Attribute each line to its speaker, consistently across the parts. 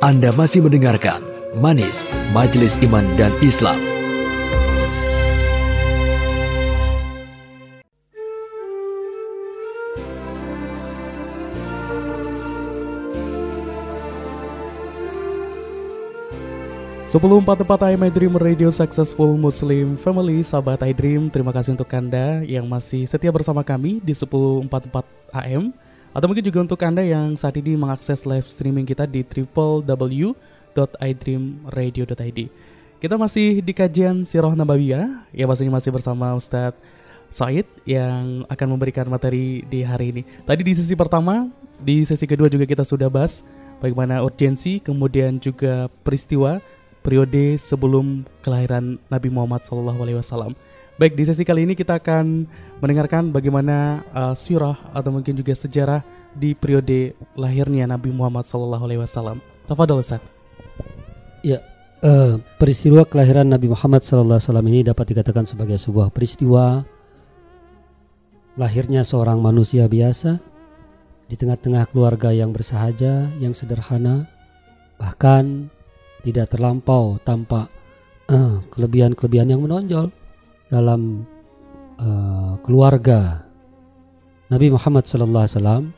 Speaker 1: Anda masih mendengarkan Manis, Majelis Iman dan Islam.
Speaker 2: Sebelum empat tempat I Dream Radio Successful Muslim Family Sahabat I Dream Terima kasih untuk Anda yang masih setia bersama kami di 1044 AM Atau mungkin juga untuk Anda yang saat ini mengakses live streaming kita di www.idreamradio.id Kita masih di kajian Sirah Nabawiyah Ya. Pastinya masih bersama Ustadz Said yang akan memberikan materi di hari ini. Tadi di sesi pertama, di sesi kedua juga kita sudah bahas Bagaimana urgensi, kemudian juga peristiwa periode sebelum kelahiran Nabi Muhammad SAW. Baik di sesi kali ini kita akan mendengarkan bagaimana uh, sirah atau mungkin juga sejarah di periode lahirnya Nabi Muhammad SAW. Tafadol Ustaz.
Speaker 3: Ya, uh, peristiwa kelahiran Nabi Muhammad SAW ini dapat dikatakan sebagai sebuah peristiwa lahirnya seorang manusia biasa di tengah-tengah keluarga yang bersahaja, yang sederhana, bahkan tidak terlampau tampak uh, kelebihan-kelebihan yang menonjol dalam uh, keluarga Nabi Muhammad SAW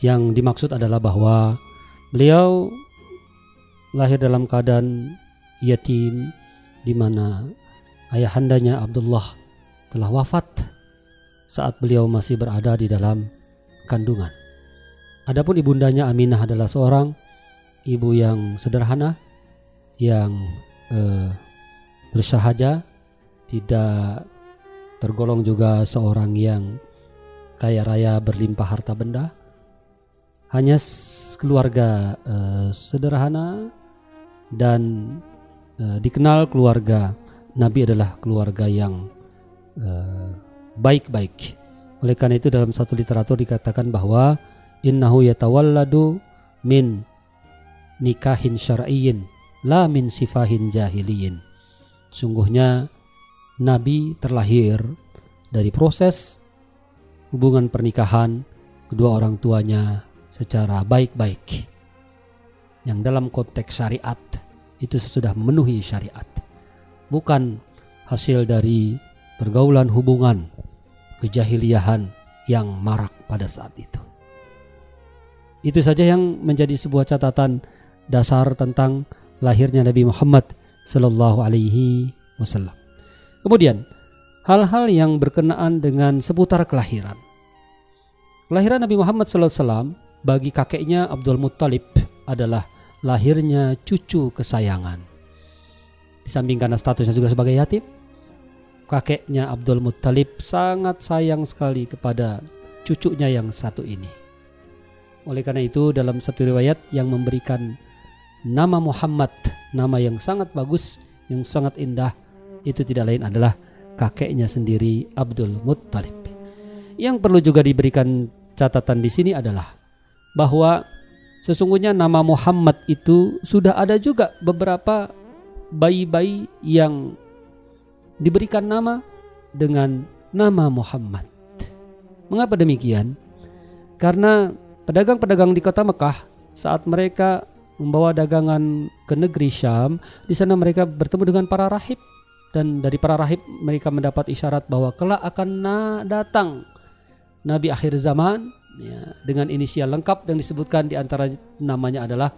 Speaker 3: yang dimaksud adalah bahwa beliau lahir dalam keadaan yatim di mana ayahandanya Abdullah telah wafat saat beliau masih berada di dalam kandungan. Adapun ibundanya Aminah adalah seorang ibu yang sederhana yang eh, bersahaja, tidak tergolong juga seorang yang kaya raya berlimpah harta benda. Hanya keluarga eh, sederhana dan eh, dikenal keluarga Nabi adalah keluarga yang eh, baik-baik. Oleh karena itu dalam satu literatur dikatakan bahwa innahu yatawalladu min nikahin syar'iyyin la min sifahin jahiliyin. Sungguhnya Nabi terlahir dari proses hubungan pernikahan kedua orang tuanya secara baik-baik. Yang dalam konteks syariat itu sudah memenuhi syariat. Bukan hasil dari pergaulan hubungan kejahiliahan yang marak pada saat itu. Itu saja yang menjadi sebuah catatan dasar tentang lahirnya Nabi Muhammad Sallallahu Alaihi Wasallam. Kemudian hal-hal yang berkenaan dengan seputar kelahiran. Kelahiran Nabi Muhammad Wasallam bagi kakeknya Abdul Muttalib adalah lahirnya cucu kesayangan. Di samping karena statusnya juga sebagai yatim, kakeknya Abdul Muttalib sangat sayang sekali kepada cucunya yang satu ini. Oleh karena itu dalam satu riwayat yang memberikan nama Muhammad, nama yang sangat bagus, yang sangat indah, itu tidak lain adalah kakeknya sendiri Abdul Muttalib. Yang perlu juga diberikan catatan di sini adalah bahwa sesungguhnya nama Muhammad itu sudah ada juga beberapa bayi-bayi yang diberikan nama dengan nama Muhammad. Mengapa demikian? Karena pedagang-pedagang di kota Mekah saat mereka membawa dagangan ke negeri Syam. Di sana mereka bertemu dengan para rahib dan dari para rahib mereka mendapat isyarat bahwa kelak akan datang nabi akhir zaman ya, dengan inisial lengkap yang disebutkan di antara namanya adalah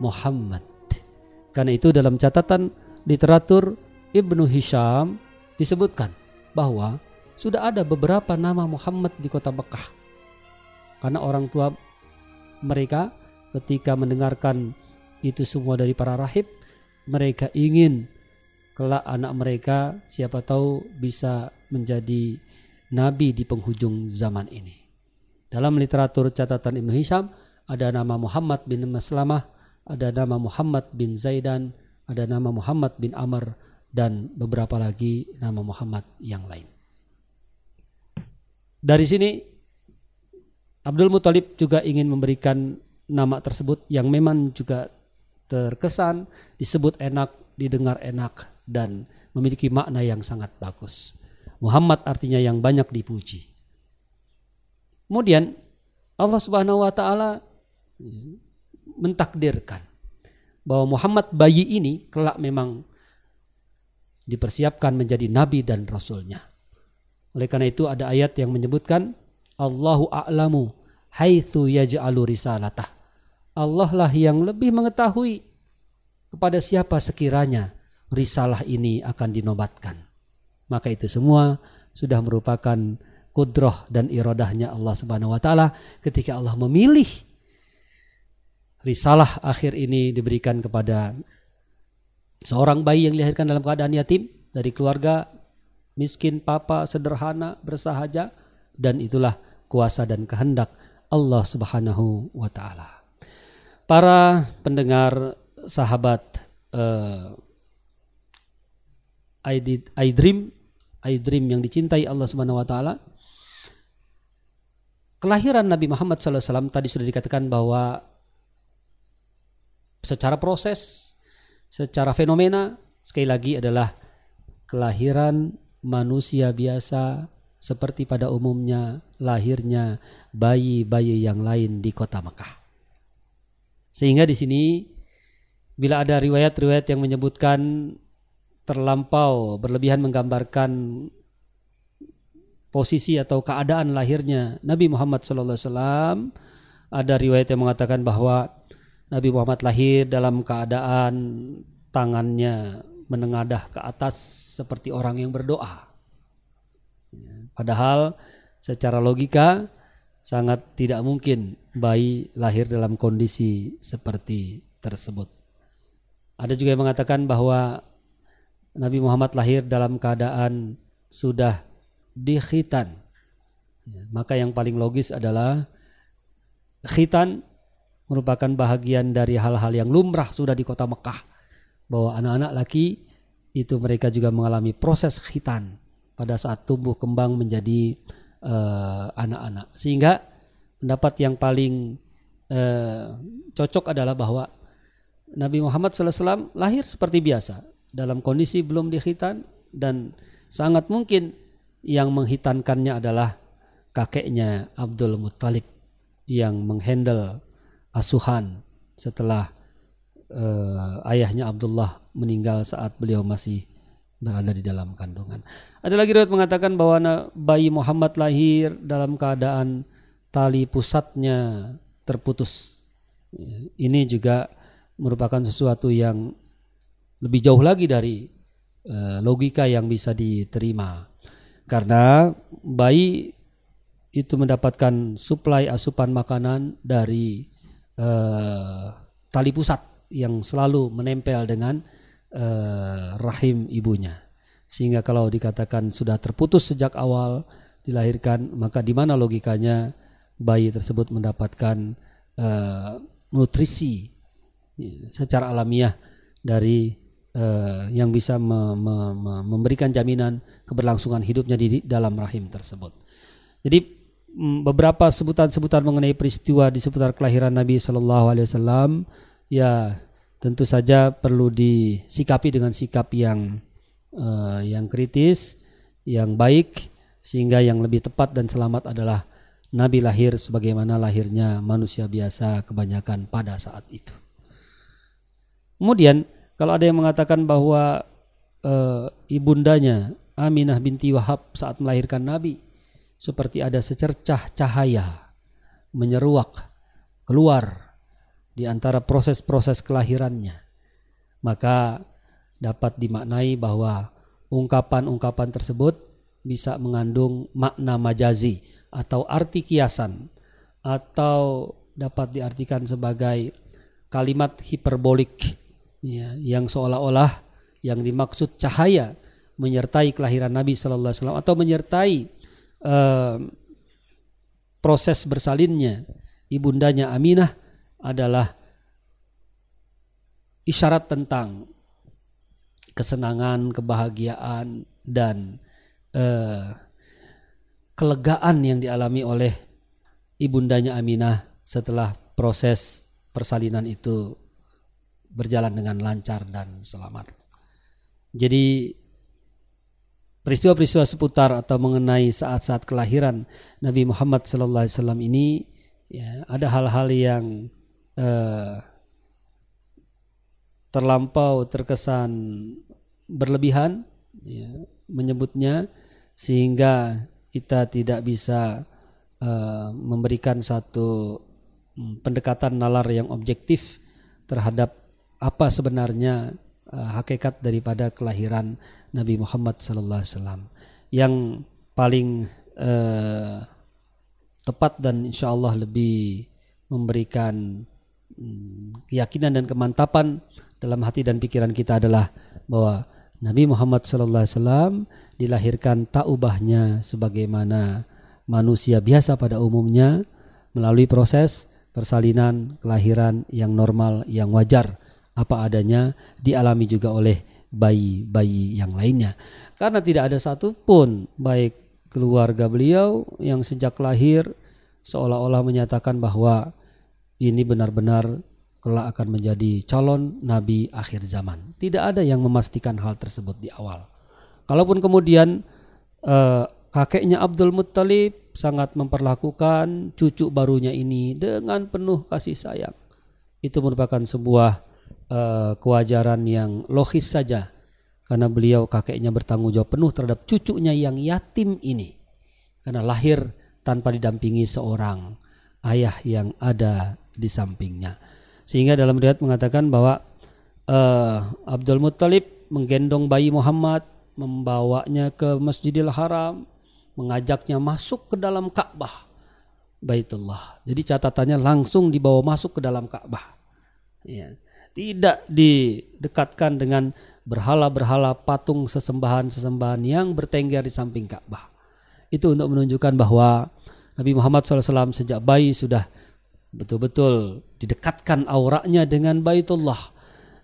Speaker 3: Muhammad. Karena itu dalam catatan literatur Ibnu Hisham disebutkan bahwa sudah ada beberapa nama Muhammad di kota Mekah. Karena orang tua mereka ketika mendengarkan itu semua dari para rahib, mereka ingin kelak anak mereka siapa tahu bisa menjadi nabi di penghujung zaman ini. Dalam literatur catatan Ibnu Hisham ada nama Muhammad bin Maslamah, ada nama Muhammad bin Zaidan, ada nama Muhammad bin Amr dan beberapa lagi nama Muhammad yang lain. Dari sini Abdul Muthalib juga ingin memberikan nama tersebut yang memang juga terkesan disebut enak, didengar enak dan memiliki makna yang sangat bagus. Muhammad artinya yang banyak dipuji. Kemudian Allah Subhanahu wa taala mentakdirkan bahwa Muhammad bayi ini kelak memang dipersiapkan menjadi nabi dan rasulnya. Oleh karena itu ada ayat yang menyebutkan Allahu a'lamu haitsu yaj'alu risalatah. Allah lah yang lebih mengetahui kepada siapa sekiranya risalah ini akan dinobatkan. Maka itu semua sudah merupakan kudroh dan irodahnya Allah Subhanahu wa taala ketika Allah memilih risalah akhir ini diberikan kepada seorang bayi yang dilahirkan dalam keadaan yatim dari keluarga miskin, papa, sederhana, bersahaja dan itulah kuasa dan kehendak Allah Subhanahu wa taala. Para pendengar sahabat uh, I, did, I dream I dream yang dicintai Allah Subhanahu wa taala kelahiran Nabi Muhammad SAW tadi sudah dikatakan bahwa secara proses secara fenomena sekali lagi adalah kelahiran manusia biasa seperti pada umumnya lahirnya bayi-bayi yang lain di kota Mekah. Sehingga di sini bila ada riwayat-riwayat yang menyebutkan terlampau berlebihan menggambarkan posisi atau keadaan lahirnya Nabi Muhammad SAW ada riwayat yang mengatakan bahwa Nabi Muhammad lahir dalam keadaan tangannya menengadah ke atas seperti orang yang berdoa. Padahal secara logika sangat tidak mungkin bayi lahir dalam kondisi seperti tersebut. Ada juga yang mengatakan bahwa Nabi Muhammad lahir dalam keadaan sudah dikhitan. Ya, maka yang paling logis adalah khitan merupakan bahagian dari hal-hal yang lumrah sudah di kota Mekah. Bahwa anak-anak laki itu mereka juga mengalami proses khitan pada saat tumbuh kembang menjadi Eh, anak-anak. Uh, Sehingga pendapat yang paling uh, cocok adalah bahwa Nabi Muhammad SAW lahir seperti biasa dalam kondisi belum dikhitan dan sangat mungkin yang menghitankannya adalah kakeknya Abdul Muttalib yang menghandle asuhan setelah uh, ayahnya Abdullah meninggal saat beliau masih berada di dalam kandungan. Ada lagi riwayat mengatakan bahwa bayi Muhammad lahir dalam keadaan tali pusatnya terputus. Ini juga merupakan sesuatu yang lebih jauh lagi dari uh, logika yang bisa diterima. Karena bayi itu mendapatkan suplai asupan makanan dari uh, tali pusat yang selalu menempel dengan uh, rahim ibunya. Sehingga kalau dikatakan sudah terputus sejak awal dilahirkan, maka di mana logikanya bayi tersebut mendapatkan uh, nutrisi ya, secara alamiah dari uh, yang bisa me, me, me, memberikan jaminan keberlangsungan hidupnya di dalam rahim tersebut. Jadi mm, beberapa sebutan-sebutan mengenai peristiwa di seputar kelahiran Nabi Shallallahu Alaihi Wasallam ya tentu saja perlu disikapi dengan sikap yang uh, yang kritis, yang baik sehingga yang lebih tepat dan selamat adalah Nabi lahir sebagaimana lahirnya manusia biasa kebanyakan pada saat itu. Kemudian kalau ada yang mengatakan bahwa uh, ibundanya Aminah binti Wahab saat melahirkan Nabi seperti ada secercah cahaya menyeruak keluar di antara proses-proses kelahirannya. Maka dapat dimaknai bahwa ungkapan-ungkapan tersebut bisa mengandung makna majazi atau arti kiasan atau dapat diartikan sebagai kalimat hiperbolik ya, yang seolah-olah yang dimaksud cahaya menyertai kelahiran Nabi Shallallahu Alaihi Wasallam atau menyertai uh, proses bersalinnya ibundanya Aminah adalah isyarat tentang kesenangan, kebahagiaan dan uh, kelegaan yang dialami oleh ibundanya Aminah setelah proses persalinan itu berjalan dengan lancar dan selamat. Jadi peristiwa-peristiwa seputar atau mengenai saat-saat kelahiran Nabi Muhammad SAW ini ya, ada hal-hal yang uh, terlampau terkesan berlebihan ya, menyebutnya sehingga kita tidak bisa uh, memberikan satu um, pendekatan nalar yang objektif terhadap apa sebenarnya uh, hakikat daripada kelahiran Nabi Muhammad sallallahu alaihi wasallam. Yang paling uh, tepat dan insya Allah lebih memberikan um, keyakinan dan kemantapan dalam hati dan pikiran kita adalah bahwa Nabi Muhammad sallallahu alaihi wasallam dilahirkan tak ubahnya sebagaimana manusia biasa pada umumnya melalui proses persalinan kelahiran yang normal yang wajar apa adanya dialami juga oleh bayi-bayi yang lainnya karena tidak ada satupun baik keluarga beliau yang sejak lahir seolah-olah menyatakan bahwa ini benar-benar kelak akan menjadi calon nabi akhir zaman. Tidak ada yang memastikan hal tersebut di awal. Kalaupun kemudian uh, kakeknya Abdul Muttalib sangat memperlakukan cucu barunya ini dengan penuh kasih sayang. Itu merupakan sebuah uh, kewajaran yang logis saja karena beliau kakeknya bertanggung jawab penuh terhadap cucunya yang yatim ini. Karena lahir tanpa didampingi seorang ayah yang ada di sampingnya. Sehingga dalam riwayat mengatakan bahwa uh, Abdul Muttalib menggendong bayi Muhammad membawanya ke Masjidil Haram, mengajaknya masuk ke dalam Ka'bah. Baitullah. Jadi catatannya langsung dibawa masuk ke dalam Ka'bah. Ya. Tidak didekatkan dengan berhala-berhala patung sesembahan-sesembahan yang bertengger di samping Ka'bah. Itu untuk menunjukkan bahwa Nabi Muhammad SAW sejak bayi sudah betul-betul didekatkan auranya dengan Baitullah,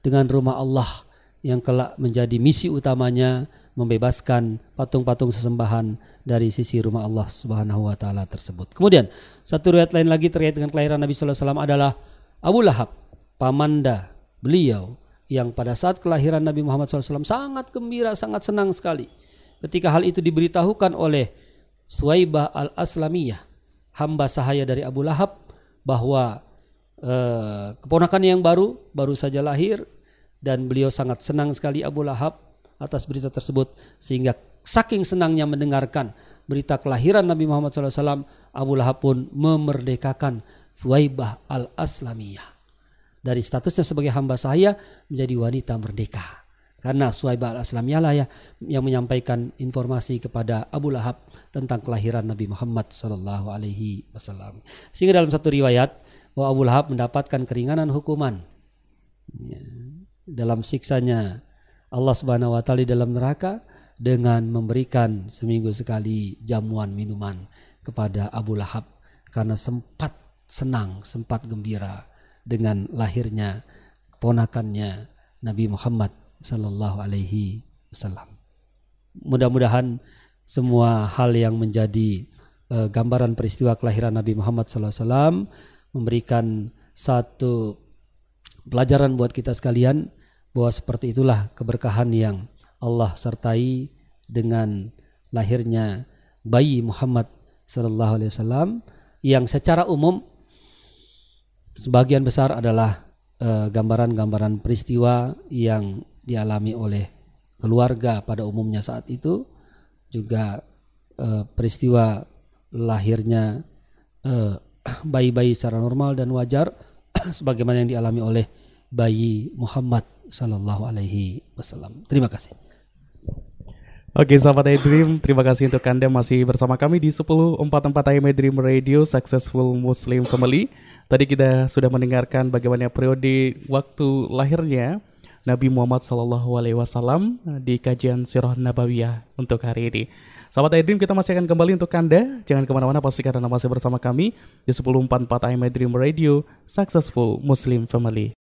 Speaker 3: dengan rumah Allah yang kelak menjadi misi utamanya membebaskan patung-patung sesembahan dari sisi rumah Allah Subhanahu wa taala tersebut. Kemudian satu riwayat lain lagi terkait dengan kelahiran Nabi wasallam adalah Abu Lahab, pamanda beliau yang pada saat kelahiran Nabi Muhammad SAW sangat gembira, sangat senang sekali. Ketika hal itu diberitahukan oleh Suwaibah al-Aslamiyah, hamba sahaya dari Abu Lahab, bahwa eh, keponakan yang baru, baru saja lahir, dan beliau sangat senang sekali Abu Lahab atas berita tersebut sehingga saking senangnya mendengarkan berita kelahiran Nabi Muhammad SAW Abu Lahab pun memerdekakan Suwaibah al-Aslamiyah dari statusnya sebagai hamba saya menjadi wanita merdeka. Karena Suwaibah al-Aslamiyah lah ya yang menyampaikan informasi kepada Abu Lahab tentang kelahiran Nabi Muhammad Wasallam. Sehingga dalam satu riwayat bahwa Abu Lahab mendapatkan keringanan hukuman. Ya, dalam siksanya Allah Subhanahu wa taala di dalam neraka dengan memberikan seminggu sekali jamuan minuman kepada Abu Lahab karena sempat senang, sempat gembira dengan lahirnya keponakannya Nabi Muhammad sallallahu alaihi wasallam. Mudah-mudahan semua hal yang menjadi uh, gambaran peristiwa kelahiran Nabi Muhammad sallallahu alaihi wasallam memberikan satu pelajaran buat kita sekalian bahwa seperti itulah keberkahan yang Allah sertai dengan lahirnya bayi Muhammad sallallahu alaihi wasallam yang secara umum sebagian besar adalah eh, gambaran-gambaran uh, peristiwa yang dialami oleh keluarga pada umumnya saat itu juga uh, peristiwa lahirnya eh, bayi-bayi secara normal dan wajar sebagaimana yang dialami oleh bayi Muhammad Sallallahu Alaihi Wasallam. Terima kasih.
Speaker 2: Oke sahabat iDream, terima kasih untuk Anda masih bersama kami di 1044 AM Dream Radio Successful Muslim Family. Tadi kita sudah mendengarkan bagaimana periode waktu lahirnya Nabi Muhammad Sallallahu Alaihi Wasallam di kajian Sirah Nabawiyah untuk hari ini. Sahabat iDream, kita masih akan kembali untuk Anda. Jangan ke mana-mana, pasti karena masih bersama kami di 1044 AM Dream Radio Successful Muslim Family.